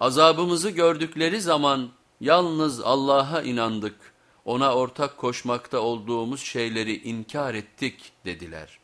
Azabımızı gördükleri zaman yalnız Allah'a inandık, ona ortak koşmakta olduğumuz şeyleri inkar ettik dediler.